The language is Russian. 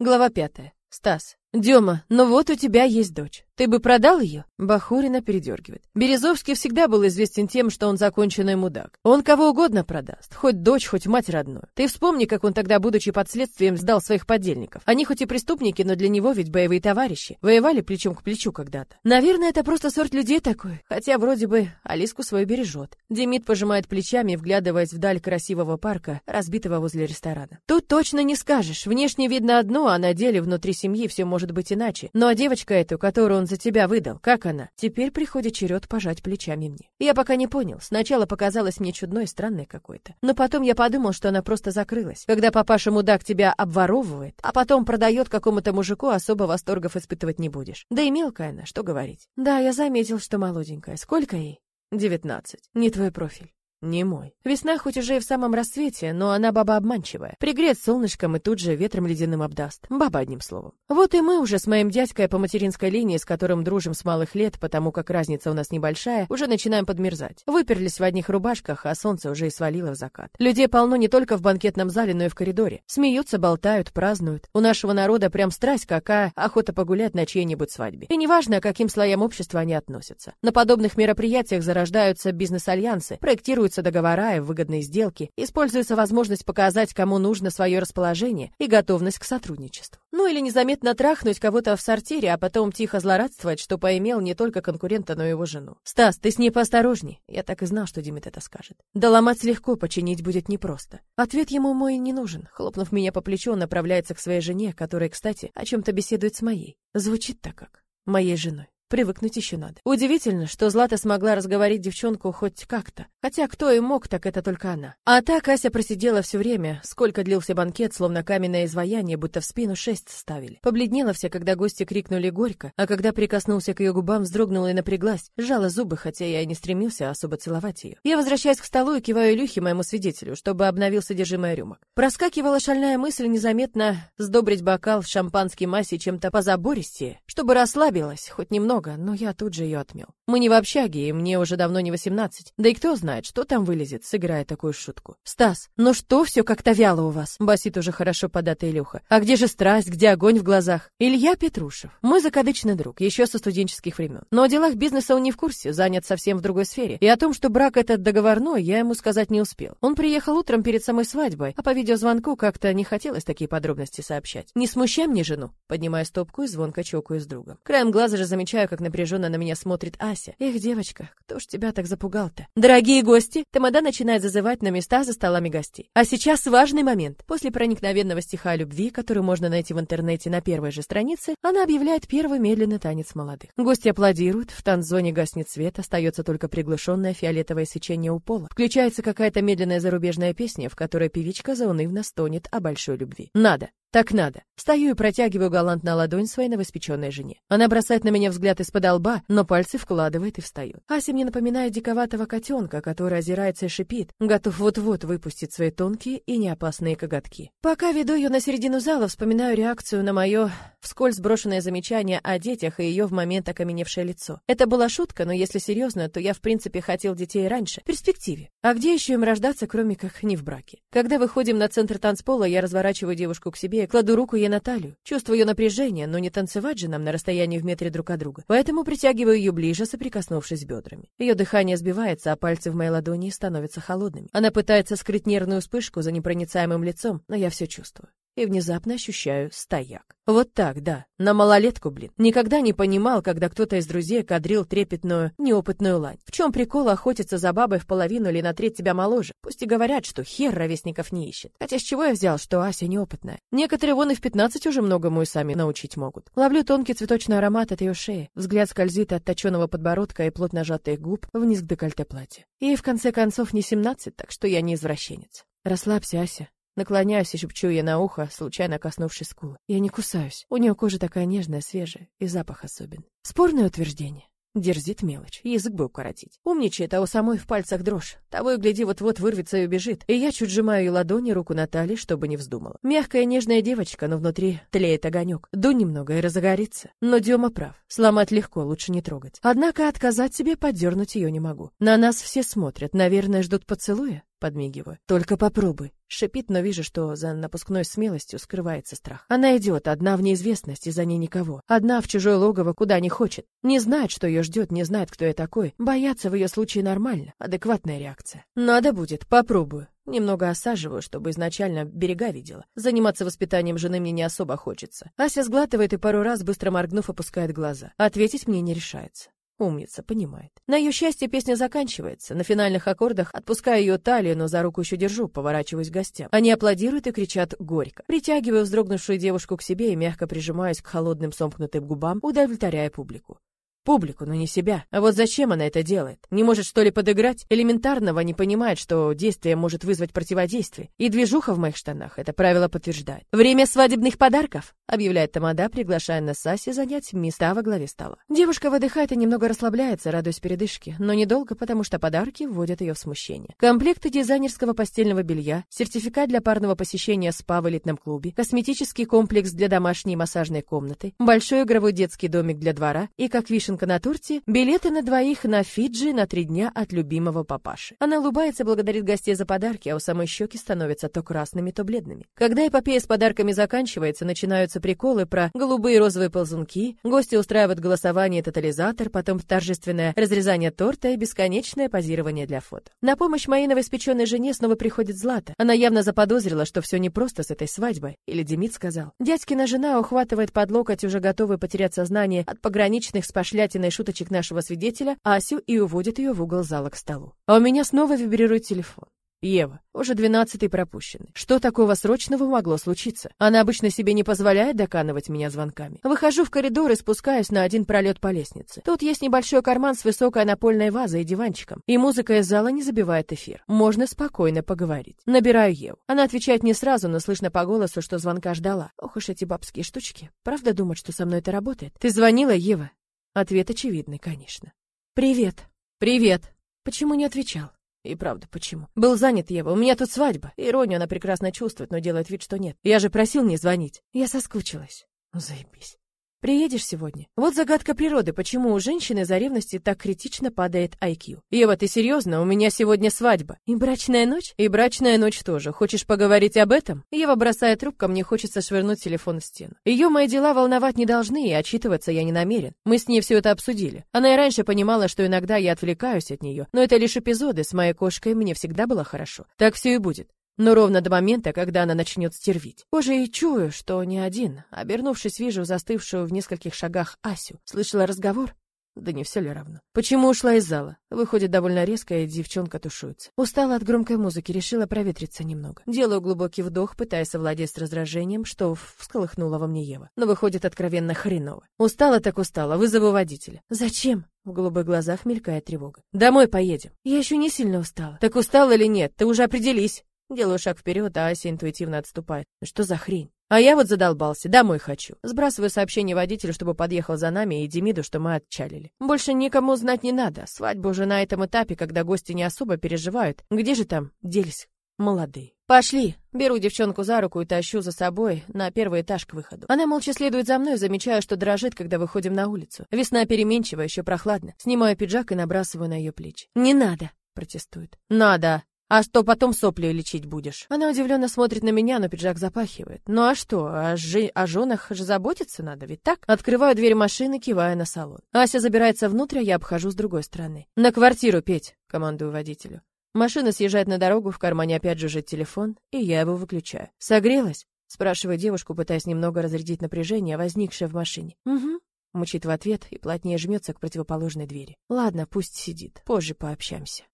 Глава пятая. Стас. Дема, ну вот у тебя есть дочь. Ты бы продал ее?» Бахурина передергивает. Березовский всегда был известен тем, что он законченный мудак. Он кого угодно продаст, хоть дочь, хоть мать родную. Ты вспомни, как он тогда, будучи под следствием, сдал своих подельников. Они хоть и преступники, но для него ведь боевые товарищи. Воевали плечом к плечу когда-то. Наверное, это просто сорт людей такой. Хотя вроде бы Алиску свою бережет. Демид пожимает плечами, вглядываясь вдаль красивого парка, разбитого возле ресторана. Тут точно не скажешь. Внешне видно одно, а на деле внутри семьи все может быть иначе. Ну а девочка эту, которую он за тебя выдал. Как она? Теперь приходит черед пожать плечами мне. Я пока не понял. Сначала показалось мне чудной, странной какой-то. Но потом я подумал, что она просто закрылась. Когда папаша мудак тебя обворовывает, а потом продает какому-то мужику, особо восторгов испытывать не будешь. Да и мелкая она, что говорить. Да, я заметил, что молоденькая. Сколько ей? Девятнадцать. Не твой профиль. Не мой. Весна хоть уже и в самом рассвете, но она баба обманчивая. Пригреет солнышком и тут же ветром ледяным обдаст. Баба одним словом. Вот и мы уже с моим дядькой по материнской линии, с которым дружим с малых лет, потому как разница у нас небольшая, уже начинаем подмерзать. Выперлись в одних рубашках, а солнце уже и свалило в закат. Людей полно не только в банкетном зале, но и в коридоре. Смеются, болтают, празднуют. У нашего народа прям страсть какая, охота погулять на чьей-нибудь свадьбе. И неважно, к каким слоям общества они относятся. На подобных мероприятиях зарождаются бизнес-альянсы, проектируют Формируются договора и выгодные сделки, используется возможность показать, кому нужно свое расположение и готовность к сотрудничеству. Ну или незаметно трахнуть кого-то в сортире, а потом тихо злорадствовать, что поимел не только конкурента, но и его жену. «Стас, ты с ней поосторожней». Я так и знал, что Димит это скажет. Да ломать легко, починить будет непросто. Ответ ему мой не нужен. Хлопнув меня по плечу, он направляется к своей жене, которая, кстати, о чем-то беседует с моей. Звучит так как. Моей женой. Привыкнуть еще надо. Удивительно, что Злата смогла разговорить девчонку хоть как-то. Хотя кто и мог, так это только она. А так Ася просидела все время, сколько длился банкет, словно каменное изваяние, будто в спину шесть ставили. Побледнела вся, когда гости крикнули горько, а когда прикоснулся к ее губам, вздрогнула и напряглась, сжала зубы, хотя я и не стремился особо целовать ее. Я возвращаюсь к столу и киваю Илюхе, моему свидетелю, чтобы обновил содержимое рюмок. Проскакивала шальная мысль незаметно сдобрить бокал с шампанским Аси чем-то позабористее, чтобы расслабилась, хоть немного, много, но я тут же ее отмел. Мы не в общаге, и мне уже давно не восемнадцать. Да и кто знает, что там вылезет, сыграя такую шутку. Стас, ну что все как-то вяло у вас? Басит уже хорошо податый Илюха. А где же страсть, где огонь в глазах? Илья Петрушев. Мой закадычный друг, еще со студенческих времен. Но о делах бизнеса он не в курсе, занят совсем в другой сфере. И о том, что брак этот договорной, я ему сказать не успел. Он приехал утром перед самой свадьбой, а по видеозвонку как-то не хотелось такие подробности сообщать. Не смущай мне жену. Поднимая стопку и звонко чокаю с другом. Краем глаза же замечаю, как напряженно на меня смотрит Ася. Эх, девочка, кто ж тебя так запугал-то? Дорогие гости, Тамада начинает зазывать на места за столами гостей. А сейчас важный момент. После проникновенного стиха любви, который можно найти в интернете на первой же странице, она объявляет первый медленный танец молодых. Гости аплодируют, в танцзоне гаснет свет, остается только приглушенное фиолетовое сечение у пола. Включается какая-то медленная зарубежная песня, в которой певичка заунывно стонет о большой любви. Надо. Так надо. Стою и протягиваю галантно ладонь своей новоспеченной жене. Она бросает на меня взгляд из-под лба, но пальцы вкладывает и встает. Ася мне напоминает диковатого котенка, который озирается и шипит, готов вот-вот выпустить свои тонкие и неопасные коготки. Пока веду ее на середину зала, вспоминаю реакцию на мое вскользь брошенное замечание о детях и ее в момент окаменевшее лицо. Это была шутка, но если серьезно, то я в принципе хотел детей раньше, в перспективе. А где еще им рождаться, кроме как не в браке? Когда выходим на центр танцпола, я разворачиваю девушку к себе себе, кладу руку ей на талию. Чувствую ее напряжение, но не танцевать же нам на расстоянии в метре друг от друга. Поэтому притягиваю ее ближе, соприкоснувшись бедрами. Ее дыхание сбивается, а пальцы в моей ладони становятся холодными. Она пытается скрыть нервную вспышку за непроницаемым лицом, но я все чувствую и внезапно ощущаю стояк. Вот так, да, на малолетку, блин. Никогда не понимал, когда кто-то из друзей кадрил трепетную, неопытную лань. В чем прикол охотиться за бабой в половину или на треть тебя моложе? Пусть и говорят, что хер ровесников не ищет. Хотя с чего я взял, что Ася неопытная? Некоторые вон и в 15 уже многому и сами научить могут. Ловлю тонкий цветочный аромат от ее шеи. Взгляд скользит от точеного подбородка и плотно сжатых губ вниз к декольте платья. И в конце концов не 17, так что я не извращенец. Расслабься, Ася. Наклоняюсь и шепчу ей на ухо, случайно коснувшись скулы. Я не кусаюсь. У нее кожа такая нежная, свежая, и запах особен. Спорное утверждение. Дерзит мелочь, язык бы укоротить. Умничает, а у самой в пальцах дрожь. Того и гляди, вот-вот вырвется и убежит. И я чуть сжимаю ее ладони, руку Натальи, чтобы не вздумала. Мягкая нежная девочка, но внутри тлеет огонек. Дунь немного и разогорится. Но Дема прав. Сломать легко, лучше не трогать. Однако отказать себе поддернуть ее не могу. На нас все смотрят, наверное, ждут поцелуя. Подмигиваю. Только попробуй. Шипит, но вижу, что за напускной смелостью скрывается страх. Она идет, одна в неизвестности, за ней никого. Одна в чужое логово, куда не хочет. Не знает, что ее ждет, не знает, кто я такой. Бояться в ее случае нормально. Адекватная реакция. Надо будет, попробую. Немного осаживаю, чтобы изначально берега видела. Заниматься воспитанием жены мне не особо хочется. Ася сглатывает и пару раз, быстро моргнув, опускает глаза. Ответить мне не решается. Умница, понимает. На ее счастье песня заканчивается. На финальных аккордах отпускаю ее талию, но за руку еще держу, поворачиваюсь к гостям. Они аплодируют и кричат горько. Притягиваю вздрогнувшую девушку к себе и мягко прижимаюсь к холодным сомкнутым губам, удовлетворяя публику. Публику, но не себя. А вот зачем она это делает? Не может что ли подыграть? Элементарного не понимает, что действие может вызвать противодействие. И движуха в моих штанах это правило подтверждает. Время свадебных подарков, объявляет Тамада, приглашая на Саси занять места во главе стола. Девушка выдыхает и немного расслабляется, радуясь передышке, но недолго, потому что подарки вводят ее в смущение. Комплекты дизайнерского постельного белья, сертификат для парного посещения спа в элитном клубе, косметический комплекс для домашней массажной комнаты, большой игровой детский домик для двора и, как вишенка вишенка на торте, билеты на двоих на Фиджи на три дня от любимого папаши. Она улыбается, благодарит гостей за подарки, а у самой щеки становятся то красными, то бледными. Когда эпопея с подарками заканчивается, начинаются приколы про голубые и розовые ползунки, гости устраивают голосование и тотализатор, потом торжественное разрезание торта и бесконечное позирование для фото. На помощь моей новоиспеченной жене снова приходит Злата. Она явно заподозрила, что все не просто с этой свадьбой. Или Демид сказал. Дядькина жена ухватывает под локоть, уже готовый потерять сознание от пограничных с пошлятиной и шуточек нашего свидетеля, Асю и уводит ее в угол зала к столу. А у меня снова вибрирует телефон. Ева, уже двенадцатый пропущенный. Что такого срочного могло случиться? Она обычно себе не позволяет доканывать меня звонками. Выхожу в коридор и спускаюсь на один пролет по лестнице. Тут есть небольшой карман с высокой напольной вазой и диванчиком. И музыка из зала не забивает эфир. Можно спокойно поговорить. Набираю Еву. Она отвечает не сразу, но слышно по голосу, что звонка ждала. Ох уж эти бабские штучки. Правда думать, что со мной это работает? Ты звонила, Ева? Ответ очевидный, конечно. «Привет». «Привет». Почему не отвечал? И правда, почему? Был занят Ева, у меня тут свадьба. Иронию она прекрасно чувствует, но делает вид, что нет. Я же просил не звонить. Я соскучилась. Ну, заебись. Приедешь сегодня? Вот загадка природы, почему у женщины за ревности так критично падает IQ. Ева, ты серьезно? У меня сегодня свадьба. И брачная ночь? И брачная ночь тоже. Хочешь поговорить об этом? Ева бросает трубку, мне хочется швырнуть телефон в стену. Ее мои дела волновать не должны, и отчитываться я не намерен. Мы с ней все это обсудили. Она и раньше понимала, что иногда я отвлекаюсь от нее, но это лишь эпизоды, с моей кошкой мне всегда было хорошо. Так все и будет но ровно до момента, когда она начнет стервить. Позже и чую, что не один. Обернувшись, вижу застывшую в нескольких шагах Асю. Слышала разговор? Да не все ли равно? Почему ушла из зала? Выходит довольно резко, и девчонка тушуется. Устала от громкой музыки, решила проветриться немного. Делаю глубокий вдох, пытаясь совладеть с раздражением, что всколыхнула во мне Ева. Но выходит откровенно хреново. Устала так устала, вызову водителя. Зачем? В голубых глазах мелькает тревога. Домой поедем. Я еще не сильно устала. Так устала или нет? Ты уже определись. Делаю шаг вперед, а Ася интуитивно отступает. Что за хрень? А я вот задолбался, домой хочу. Сбрасываю сообщение водителю, чтобы подъехал за нами, и Демиду, что мы отчалили. Больше никому знать не надо. Свадьба уже на этом этапе, когда гости не особо переживают. Где же там делись молодые? Пошли. Беру девчонку за руку и тащу за собой на первый этаж к выходу. Она молча следует за мной, замечая, что дрожит, когда выходим на улицу. Весна переменчива, еще прохладно. Снимаю пиджак и набрасываю на ее плечи. Не надо, протестует. Надо. А что, потом сопли лечить будешь? Она удивленно смотрит на меня, но пиджак запахивает. Ну а что, о, жи... о женах же заботиться надо, ведь так? Открываю дверь машины, кивая на салон. Ася забирается внутрь, а я обхожу с другой стороны. На квартиру, Петь, командую водителю. Машина съезжает на дорогу, в кармане опять жужжит телефон, и я его выключаю. Согрелась? Спрашиваю девушку, пытаясь немного разрядить напряжение, возникшее в машине. Угу. Мучит в ответ и плотнее жмется к противоположной двери. Ладно, пусть сидит. Позже пообщаемся.